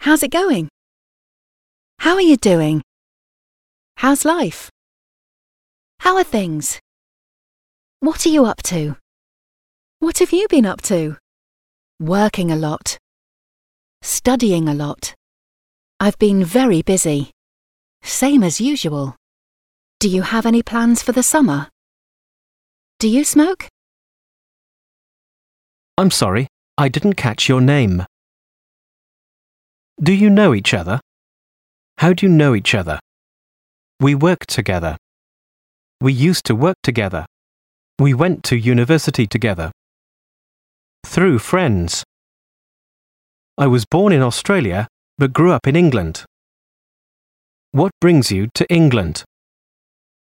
How's it going? How are you doing? How's life? How are things? What are you up to? What have you been up to? Working a lot. Studying a lot. I've been very busy. Same as usual. Do you have any plans for the summer? Do you smoke? I'm sorry, I didn't catch your name. Do you know each other? How do you know each other? We work together. We used to work together. We went to university together. Through friends. I was born in Australia but grew up in England. What brings you to England?